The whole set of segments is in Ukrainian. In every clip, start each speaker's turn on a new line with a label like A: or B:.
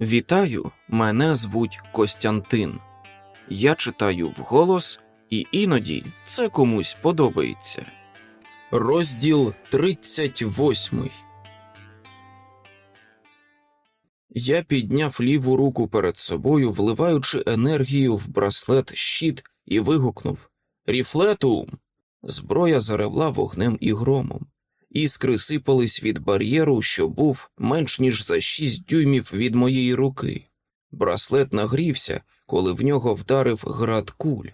A: Вітаю, мене звуть Костянтин. Я читаю вголос, і іноді це комусь подобається. Розділ 38 Я підняв ліву руку перед собою, вливаючи енергію в браслет щит, і вигукнув Ріфлетум! Зброя заревла вогнем і громом. Іскри сипались від бар'єру, що був менш ніж за шість дюймів від моєї руки. Браслет нагрівся, коли в нього вдарив град куль.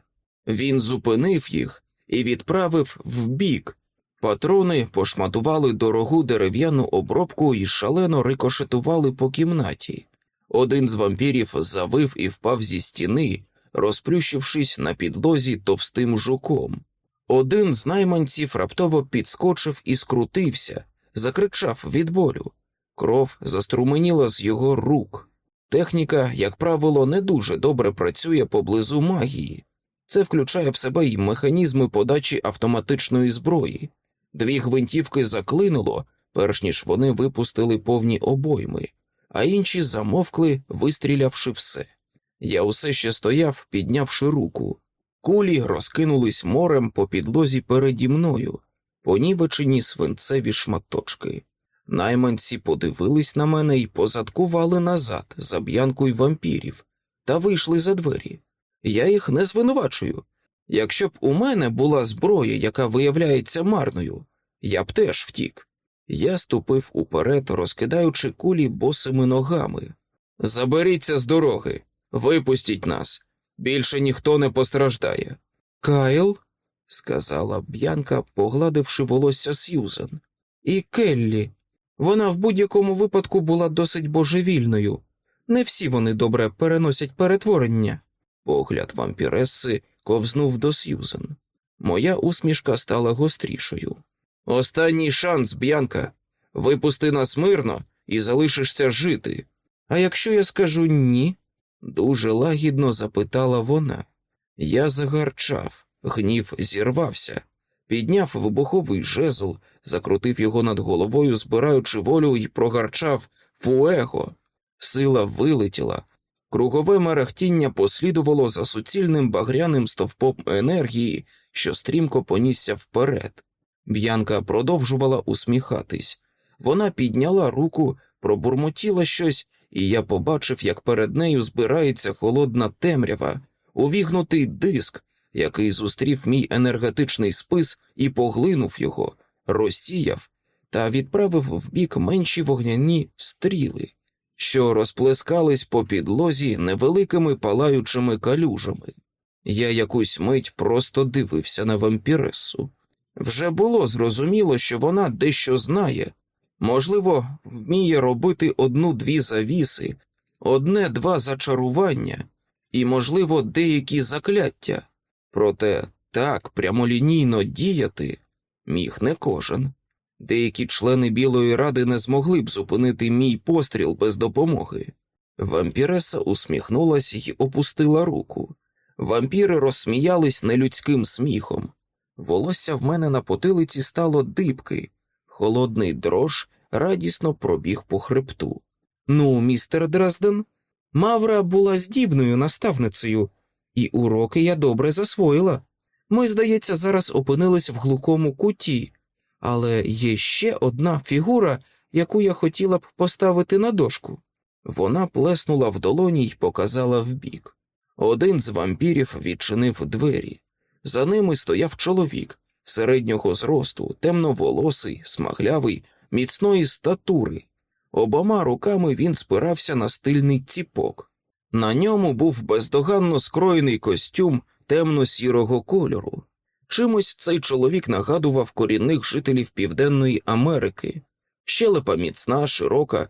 A: Він зупинив їх і відправив вбік. Патрони пошматували дорогу дерев'яну обробку і шалено рикошетували по кімнаті. Один з вампірів завив і впав зі стіни, розплющившись на підлозі товстим жуком. Один з найманців раптово підскочив і скрутився, закричав від болю. Кров заструменіла з його рук. Техніка, як правило, не дуже добре працює поблизу магії. Це включає в себе й механізми подачі автоматичної зброї. Дві гвинтівки заклинуло, перш ніж вони випустили повні обойми, а інші замовкли, вистрілявши все. Я усе ще стояв, піднявши руку. Кулі розкинулись морем по підлозі переді мною, понівечені свинцеві шматочки. Найманці подивились на мене і позадкували назад за б'янкою вампірів та вийшли за двері. Я їх не звинувачую. Якщо б у мене була зброя, яка виявляється марною, я б теж втік. Я ступив уперед, розкидаючи кулі босими ногами. Заберіться з дороги, випустіть нас. Більше ніхто не постраждає. Кайл, сказала Б'янка, погладивши волосся Сьюзен. І Келлі. Вона в будь-якому випадку була досить божевільною. Не всі вони добре переносять перетворення. Погляд вампіреси ковзнув до Сьюзен. Моя усмішка стала гострішою. Останній шанс, Б'янка. Випусти нас мирно і залишишся жити. А якщо я скажу ні, дуже лагідно запитала вона. Я загарчав, гнів зірвався, підняв вибуховий жезл, закрутив його над головою, збираючи волю, і прогарчав фуего. Сила вилетіла. Кругове мерехтіння послідувало за суцільним багряним стовпом енергії, що стрімко понісся вперед. Б'янка продовжувала усміхатись. Вона підняла руку, пробурмотіла щось, і я побачив, як перед нею збирається холодна темрява, увігнутий диск, який зустрів мій енергетичний спис і поглинув його, розсіяв та відправив в бік менші вогняні стріли, що розплескались по підлозі невеликими палаючими калюжами. Я якусь мить просто дивився на вампіресу. Вже було зрозуміло, що вона дещо знає, можливо, вміє робити одну-дві завіси, одне-два зачарування і, можливо, деякі закляття. Проте так прямолінійно діяти міг не кожен. Деякі члени Білої ради не змогли б зупинити мій постріл без допомоги. Вампіреса усміхнулася і опустила руку. Вампіри розсміялись нелюдським сміхом. Волосся в мене на потилиці стало дибки, холодний дрож радісно пробіг по хребту. Ну, містер Дрезден, Мавра була здібною наставницею, і уроки я добре засвоїла. Ми, здається, зараз опинились в глухому куті, але є ще одна фігура, яку я хотіла б поставити на дошку. Вона плеснула в долоні й показала вбік. Один з вампірів відчинив двері. За ними стояв чоловік середнього зросту, темноволосий, смаглявий, міцної статури. Обома руками він спирався на стильний ціпок. На ньому був бездоганно скроєний костюм темно-сірого кольору. Чимось цей чоловік нагадував корінних жителів Південної Америки, щелепа міцна, широка,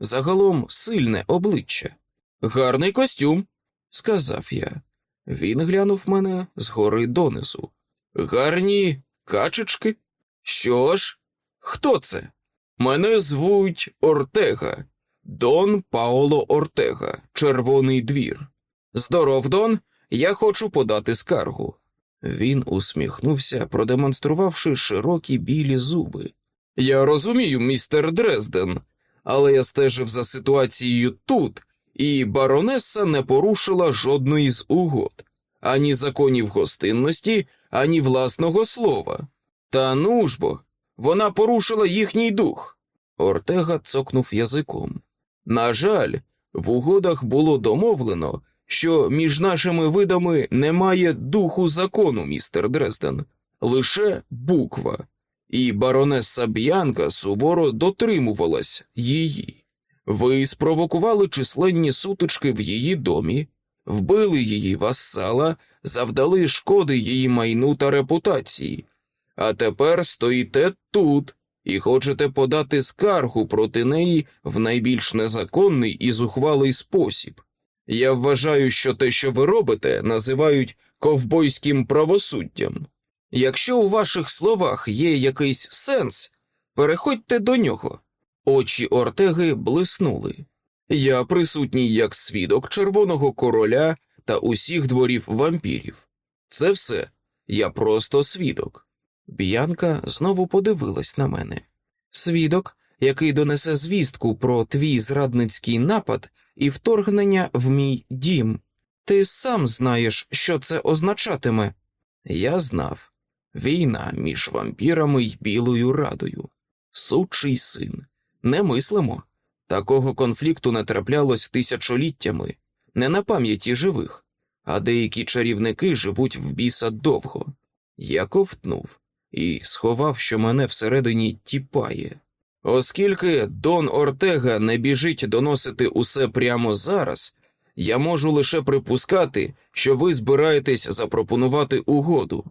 A: загалом сильне обличчя. Гарний костюм, сказав я. Він глянув мене згори донизу. Гарні качечки? Що ж, хто це? Мене звуть Ортега, Дон Паоло Ортега, Червоний двір. Здоров, Дон, я хочу подати скаргу. Він усміхнувся, продемонструвавши широкі білі зуби. Я розумію, містер Дрезден, але я стежив за ситуацією тут і баронеса не порушила жодної з угод, ані законів гостинності, ані власного слова. Та ну ж бо, вона порушила їхній дух. Ортега цокнув язиком. На жаль, в угодах було домовлено, що між нашими видами немає духу закону, містер Дрезден, лише буква, і баронеса Б'янка суворо дотримувалась її. Ви спровокували численні сутички в її домі, вбили її вассала, завдали шкоди її майну та репутації, а тепер стоїте тут і хочете подати скаргу проти неї в найбільш незаконний і зухвалий спосіб. Я вважаю, що те, що ви робите, називають ковбойським правосуддям. Якщо у ваших словах є якийсь сенс, переходьте до нього. Очі Ортеги блиснули. Я присутній як свідок червоного короля та усіх дворів вампірів. Це все, я просто свідок. Б'янка знову подивилась на мене. Свідок, який донесе звістку про твій зрадницький напад і вторгнення в мій дім. Ти сам знаєш, що це означатиме. Я знав війна між вампірами й білою радою. Сучий син. Не мислимо. Такого конфлікту не траплялось тисячоліттями, не на пам'яті живих, а деякі чарівники живуть в біса довго. Я ковтнув і сховав, що мене всередині тіпає. Оскільки Дон Ортега не біжить доносити усе прямо зараз, я можу лише припускати, що ви збираєтесь запропонувати угоду.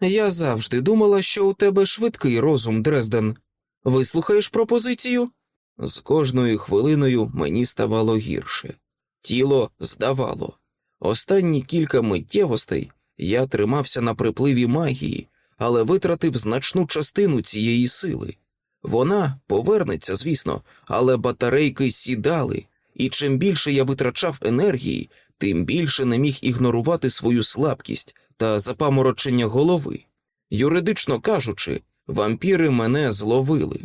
A: Я завжди думала, що у тебе швидкий розум, Дрезден. Вислухаєш пропозицію? З кожною хвилиною мені ставало гірше. Тіло здавало. Останні кілька миттєвостей я тримався на припливі магії, але витратив значну частину цієї сили. Вона повернеться, звісно, але батарейки сідали, і чим більше я витрачав енергії, тим більше не міг ігнорувати свою слабкість та запаморочення голови. Юридично кажучи, вампіри мене зловили.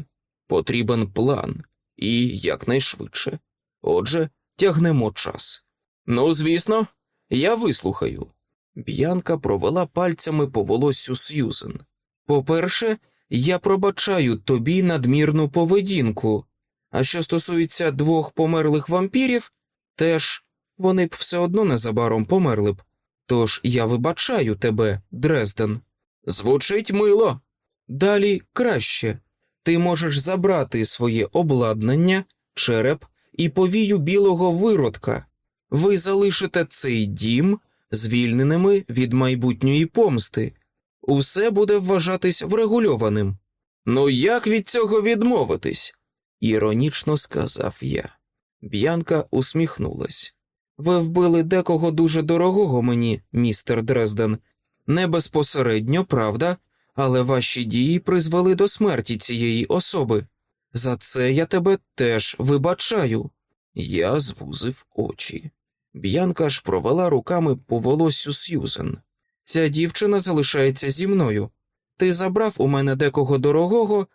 A: Потрібен план, і якнайшвидше. Отже, тягнемо час. Ну, звісно, я вислухаю. Б'янка провела пальцями по волоссю Сьюзен. По-перше, я пробачаю тобі надмірну поведінку, а що стосується двох померлих вампірів, теж вони б все одно незабаром померли б. Тож я вибачаю тебе, Дрезден. Звучить мило. Далі краще. Ти можеш забрати своє обладнання, череп і повію білого виродка. Ви залишите цей дім звільненими від майбутньої помсти. Усе буде вважатись врегульованим. Ну як від цього відмовитись? іронічно сказав я. Б'янка усміхнулась. Ви вбили декого дуже дорогого мені, містер Дрезден. Не безпосередньо, правда, але ваші дії призвели до смерті цієї особи. За це я тебе теж вибачаю. Я звузив очі. Б'янка ж провела руками по волоссю Сьюзен. Ця дівчина залишається зі мною. Ти забрав у мене декого дорогого,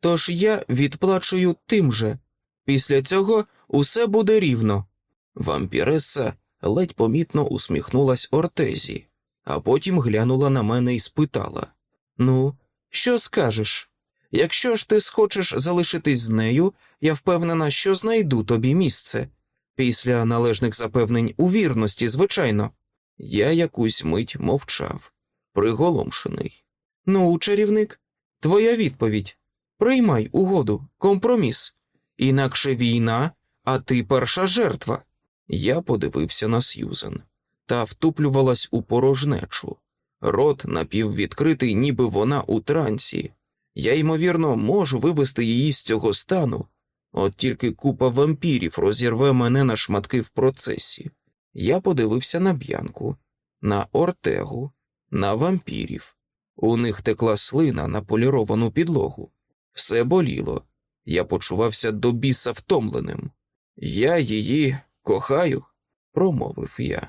A: тож я відплачую тим же. Після цього усе буде рівно. Вампіреса ледь помітно усміхнулась Ортезі, а потім глянула на мене і спитала Ну, що скажеш? Якщо ж ти схочеш залишитись з нею, я впевнена, що знайду тобі місце. Після належних запевнень у вірності, звичайно. Я якусь мить мовчав, приголомшений. Ну, чарівник, твоя відповідь приймай угоду, компроміс. Інакше війна, а ти перша жертва. Я подивився на Сьюзен та втуплювалась у порожнечу. Рот напіввідкритий, ніби вона у трансі. Я, ймовірно, можу вивести її з цього стану, от тільки купа вампірів розірве мене на шматки в процесі. Я подивився на б'янку, на ортегу, на вампірів. У них текла слина на поліровану підлогу. Все боліло. Я почувався до біса втомленим. Я її кохаю, промовив я,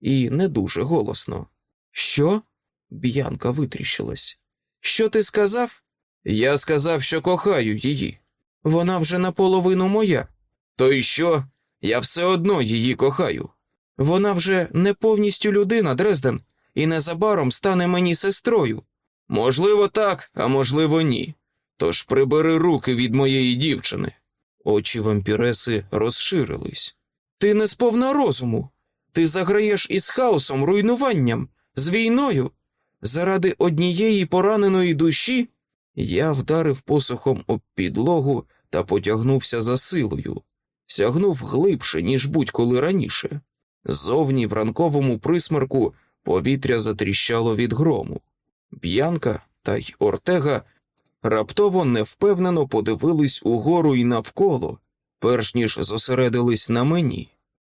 A: і не дуже голосно. Що? Б'янка витріщилась. Що ти сказав? Я сказав, що кохаю її. Вона вже наполовину моя. То й що? Я все одно її кохаю. Вона вже не повністю людина, Дрезден, і незабаром стане мені сестрою. Можливо, так, а можливо, ні. Тож прибери руки від моєї дівчини. Очі вампіреси розширились. Ти не сповна розуму. Ти заграєш із хаосом, руйнуванням, з війною. Заради однієї пораненої душі я вдарив посохом об підлогу та потягнувся за силою, сягнув глибше, ніж будь-коли раніше. Зовні в ранковому присмерку повітря затріщало від грому. Б'янка та й Ортега раптово невпевнено подивились угору і навколо, перш ніж зосередились на мені.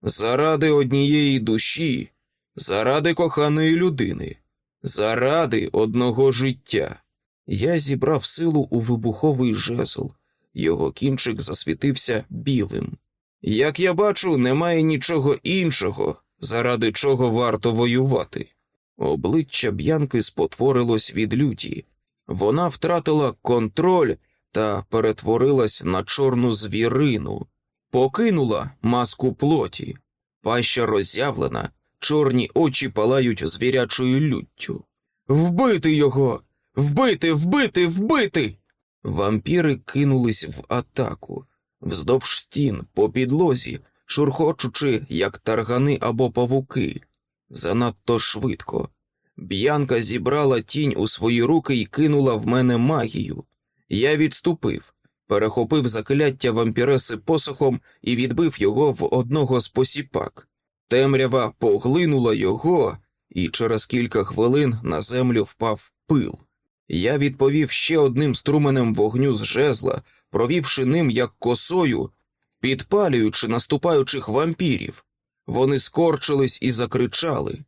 A: Заради однієї душі, заради коханої людини, заради одного життя. Я зібрав силу у вибуховий жезл, його кінчик засвітився білим. Як я бачу, немає нічого іншого, заради чого варто воювати. Обличчя б'янки спотворилось від люті, вона втратила контроль та перетворилась на чорну звірину, покинула маску плоті, паща роззявлена, чорні очі палають звірячою люттю. Вбити його! Вбити, вбити, вбити! Вампіри кинулись в атаку, вздовж стін, по підлозі, шурхочучи, як таргани або павуки. Занадто швидко. Б'янка зібрала тінь у свої руки і кинула в мене магію. Я відступив, перехопив закляття вампіреси посохом і відбив його в одного з посіпак. Темрява поглинула його, і через кілька хвилин на землю впав пил. Я відповів ще одним струменем вогню з жезла, провівши ним як косою, підпалюючи наступаючих вампірів. Вони скорчились і закричали.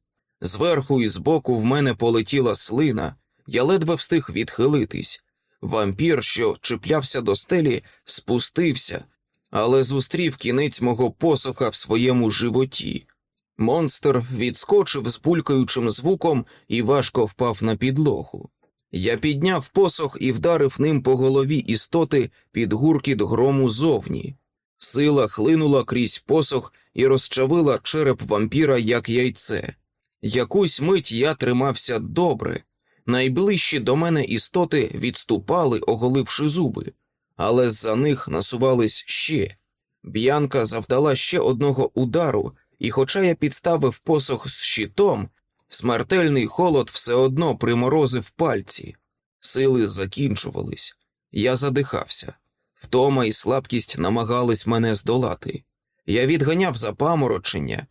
A: Зверху і збоку в мене полетіла слина, я ледве встиг відхилитись. Вампір, що чіплявся до стелі, спустився, але зустрів кінець мого посоха в своєму животі. Монстр відскочив з булькаючим звуком і важко впав на підлогу. Я підняв посох і вдарив ним по голові істоти під гуркіт грому зовні. Сила хлинула крізь посох і розчавила череп вампіра як яйце. Якусь мить я тримався добре. Найближчі до мене істоти відступали, оголивши зуби, але з-за них насувались ще. Б'янка завдала ще одного удару, і, хоча я підставив посох з щитом, смертельний холод все одно приморозив пальці. Сили закінчувались. Я задихався. Втома і слабкість намагались мене здолати. Я відганяв запаморочення,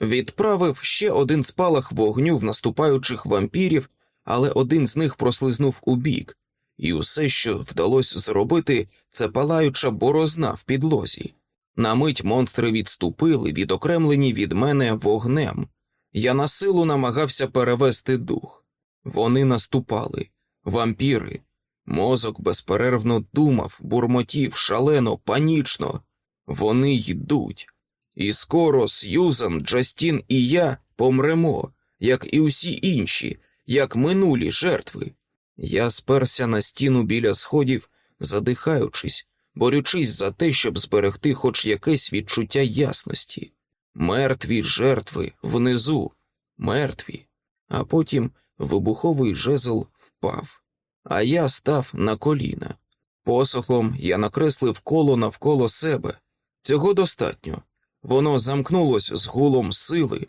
A: відправив ще один спалах вогню в наступаючих вампірів, але один з них прослизнув у бік, і усе, що вдалося зробити, це палаюча борозна в підлозі. На мить монстри відступили, відокремлені від мене вогнем. Я на силу намагався перевести дух. Вони наступали, вампіри. Мозок безперервно думав, бурмотів, шалено, панічно. Вони йдуть. І скоро Сьюзан, Джастін і я помремо, як і усі інші, як минулі жертви. Я сперся на стіну біля сходів, задихаючись, борючись за те, щоб зберегти хоч якесь відчуття ясності. Мертві жертви внизу, мертві, а потім вибуховий жезл впав, а я став на коліна. Посохом я накреслив коло навколо себе. Цього достатньо. Воно замкнулось з гулом сили.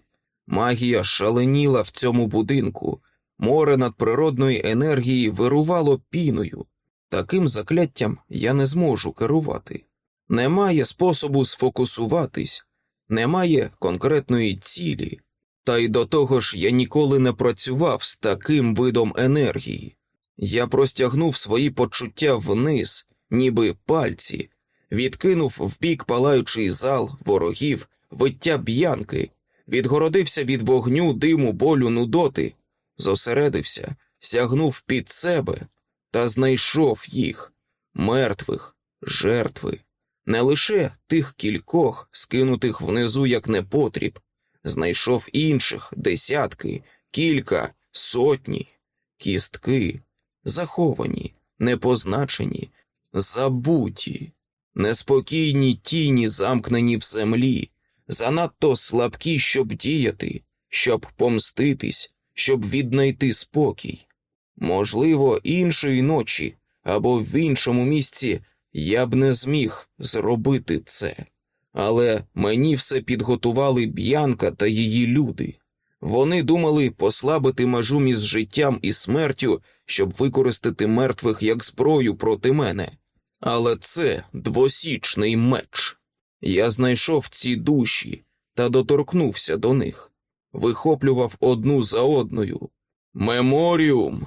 A: Магія шаленіла в цьому будинку, море надприродної енергії вирувало піною. Таким закляттям я не зможу керувати. Немає способу сфокусуватись, немає конкретної цілі, та й до того ж я ніколи не працював з таким видом енергії. Я простягнув свої почуття вниз, ніби пальці, відкинув вбік палаючий зал ворогів, виття б'янки, відгородився від вогню, диму, болю, нудоти, зосередився, сягнув під себе та знайшов їх, мертвих, жертви, не лише тих кількох, скинутих внизу як непотріб, знайшов інших десятки, кілька, сотні, кістки, заховані, непозначені, забуті. неспокійні тіні, замкнені в землі, занадто слабкі, щоб діяти, щоб помститись, щоб віднайти спокій. Можливо, іншої ночі або в іншому місці я б не зміг зробити це, але мені все підготували б'янка та її люди. Вони думали послабити межу між життям і смертю, щоб використати мертвих як зброю проти мене. Але це двосічний меч. Я знайшов ці душі та доторкнувся до них, вихоплював одну за одною. Меморіум.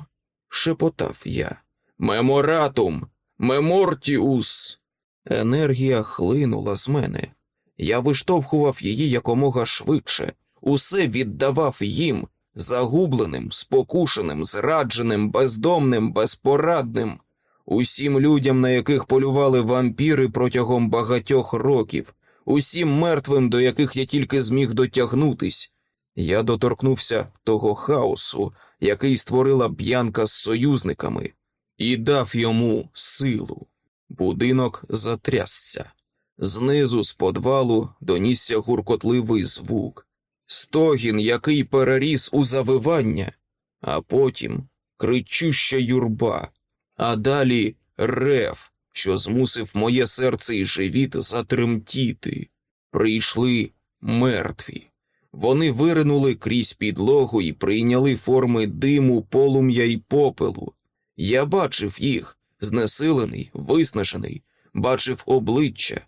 A: шепотав я. Меморатум, мемортіус. Енергія хлинула з мене. Я виштовхував її якомога швидше, усе віддавав їм, загубленим, спокушеним, зрадженим, бездомним, безпорадним, усім людям, на яких полювали вампіри протягом багатьох років, усім мертвим, до яких я тільки зміг дотягнутись. Я доторкнувся того хаосу, який створила б'янка з союзниками, і дав йому силу. Будинок затрясся. Знизу з подвалу донісся гуркотливий звук, стогін, який переріс у завивання, а потім кричуща юрба, а далі рев, що змусив моє серце і живіт затремтіти. Прийшли мертві. Вони виринули крізь підлогу і прийняли форми диму, полум'я і попелу. Я бачив їх, знесилений, виснажений, бачив обличчя,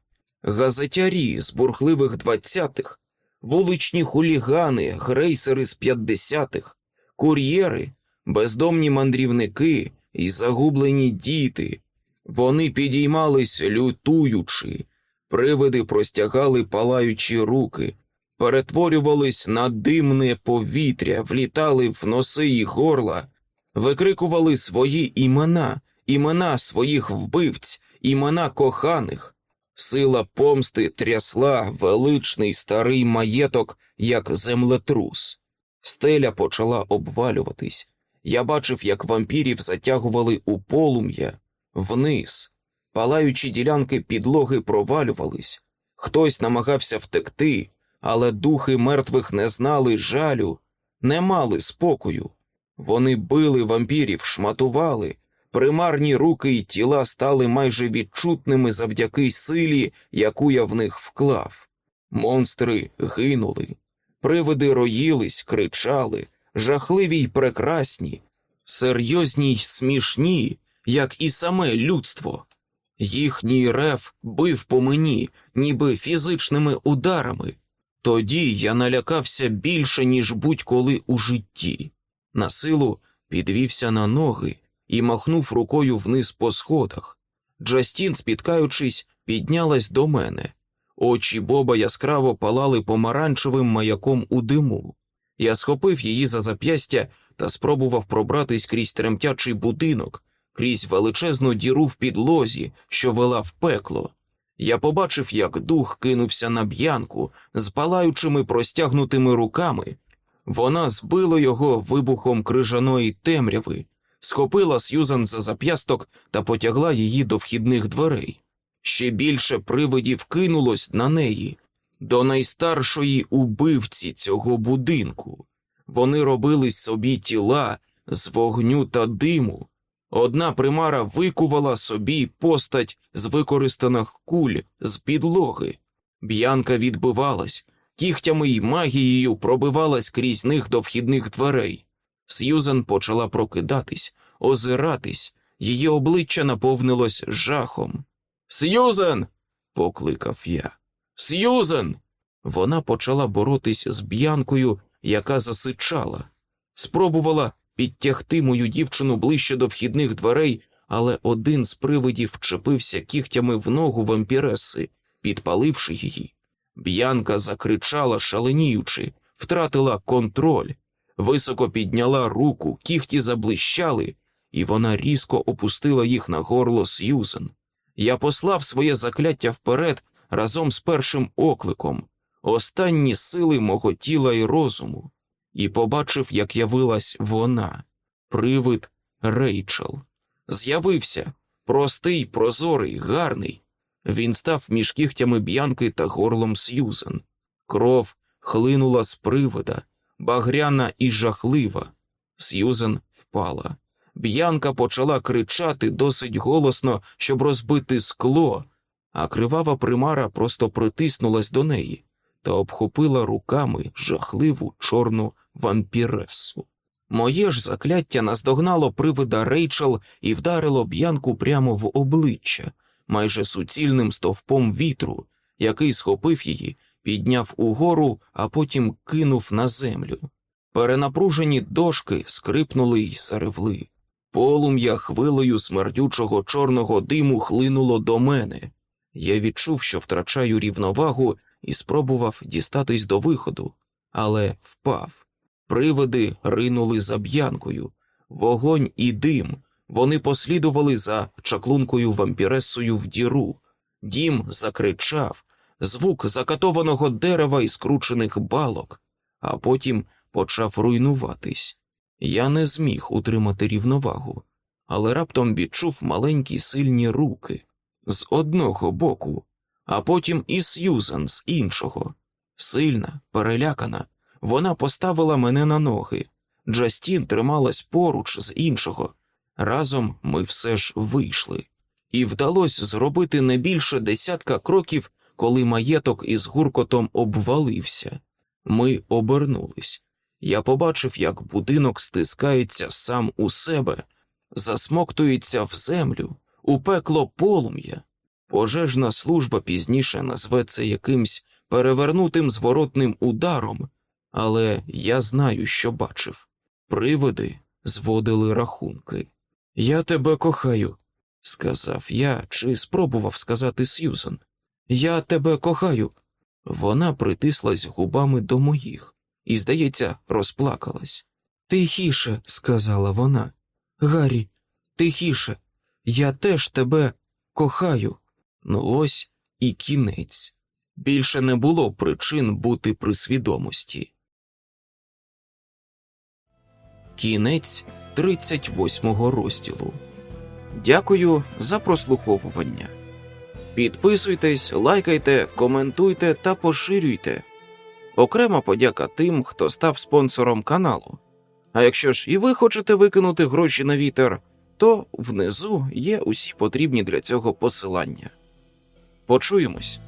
A: газетярі з бурхливих двадцятих, вуличні хулігани, грейсери з п'ятдесятих, кур'єри, бездомні мандрівники і загублені діти. Вони підіймались лютуючи, привиди простягали палаючі руки, перетворювались на димне повітря, влітали в носи і горла, викрикували свої імена, імена своїх вбивць, імена коханих. Сила помсти трясла величний старий маєток, як землетрус. Стеля почала обвалюватись. Я бачив, як вампірів затягували у полум'я вниз. Палаючі ділянки підлоги провалювались. Хтось намагався втекти, але духи мертвих не знали жалю, не мали спокою. Вони били вампірів, шматували, примарні руки і тіла стали майже відчутними завдяки силі, яку я в них вклав. Монстри гинули, привиди роїлись, кричали, жахливі й прекрасні, серйозні й смішні, як і саме людство. Їхній рев бив по мені, ніби фізичними ударами. Тоді я налякався більше, ніж будь-коли у житті. На силу підвівся на ноги і махнув рукою вниз по сходах. Джастін, спіткаючись, піднялась до мене. Очі Боба яскраво палали помаранчевим маяком у диму. Я схопив її за зап'ястя та спробував пробратись крізь тремтячий будинок, крізь величезну діру в підлозі, що вела в пекло. Я побачив, як дух кинувся на б'янку з палаючими простягнутими руками. Вона збила його вибухом крижаної темряви, схопила Сьюзан за зап'ясток та потягла її до вхідних дверей. Ще більше привидів кинулось на неї, до найстаршої убивці цього будинку. Вони робили собі тіла з вогню та диму. Одна примара викувала собі постать з використаних куль з підлоги. Б'янка відбивалась, кігтями й магією пробивалась крізь них до вхідних дверей. Сьюзен почала прокидатись, озиратись, її обличчя наповнилось жахом. Сьюзен. покликав я. Сьюзен. Вона почала боротись з б'янкою, яка засичала, спробувала підтягти мою дівчину ближче до вхідних дверей, але один з привидів вчепився кігтями в ногу вампіреси, підпаливши її. Б'янка закричала, шаленіючи, втратила контроль, високо підняла руку, кігті заблищали, і вона різко опустила їх на горло Сьюзен. Я послав своє закляття вперед разом з першим окликом, останні сили мого тіла і розуму, і побачив, як явилась вона, привид Рейчел. З'явився простий, прозорий, гарний. Він став між кігтями б'янки та горлом Сьюзен. Кров хлинула з привода, багряна і жахлива. Сьюзен впала. Б'янка почала кричати досить голосно, щоб розбити скло, а кривава примара просто притиснулась до неї та обхопила руками жахливу чорну вампіресу. Моє ж закляття наздогнало привида Рейчел і вдарило б'янку прямо в обличчя, майже суцільним стовпом вітру, який схопив її, підняв угору, а потім кинув на землю. Перенапружені дошки скрипнули й саревли. Полум'я хвилею смердючого чорного диму хлинуло до мене. Я відчув, що втрачаю рівновагу, і спробував дістатись до виходу, але впав. Привиди ринули за б'янкою, вогонь і дим. Вони послідували за чаклункою вампіресою в діру. Дім закричав, звук закатованого дерева і скручених балок, а потім почав руйнуватись. Я не зміг утримати рівновагу, але раптом відчув маленькі сильні руки з одного боку, а потім і Сьюзан з іншого. Сильна, перелякана, вона поставила мене на ноги. Джастін трималась поруч з іншого. Разом ми все ж вийшли, і вдалося зробити не більше десятка кроків, коли маєток із гуркотом обвалився. Ми обернулись. Я побачив, як будинок стискається сам у себе, засмоктується в землю, у пекло полум'я. Пожежна служба пізніше назве це якимсь перевернутим зворотним ударом, але я знаю, що бачив. Привиди зводили рахунки. Я тебе кохаю, сказав я чи спробував сказати Сьюзан. Я тебе кохаю. Вона притислась губами до моїх і, здається, розплакалась. Тихіше, сказала вона. Гаррі, тихіше, я теж тебе кохаю. Ну ось і кінець. Більше не було причин бути при свідомості. Кінець 38-го розділу. Дякую за прослуховування. Підписуйтесь, лайкайте, коментуйте та поширюйте. Окрема подяка тим, хто став спонсором каналу. А якщо ж і ви хочете викинути гроші на вітер, то внизу є усі потрібні для цього посилання. Почуємось.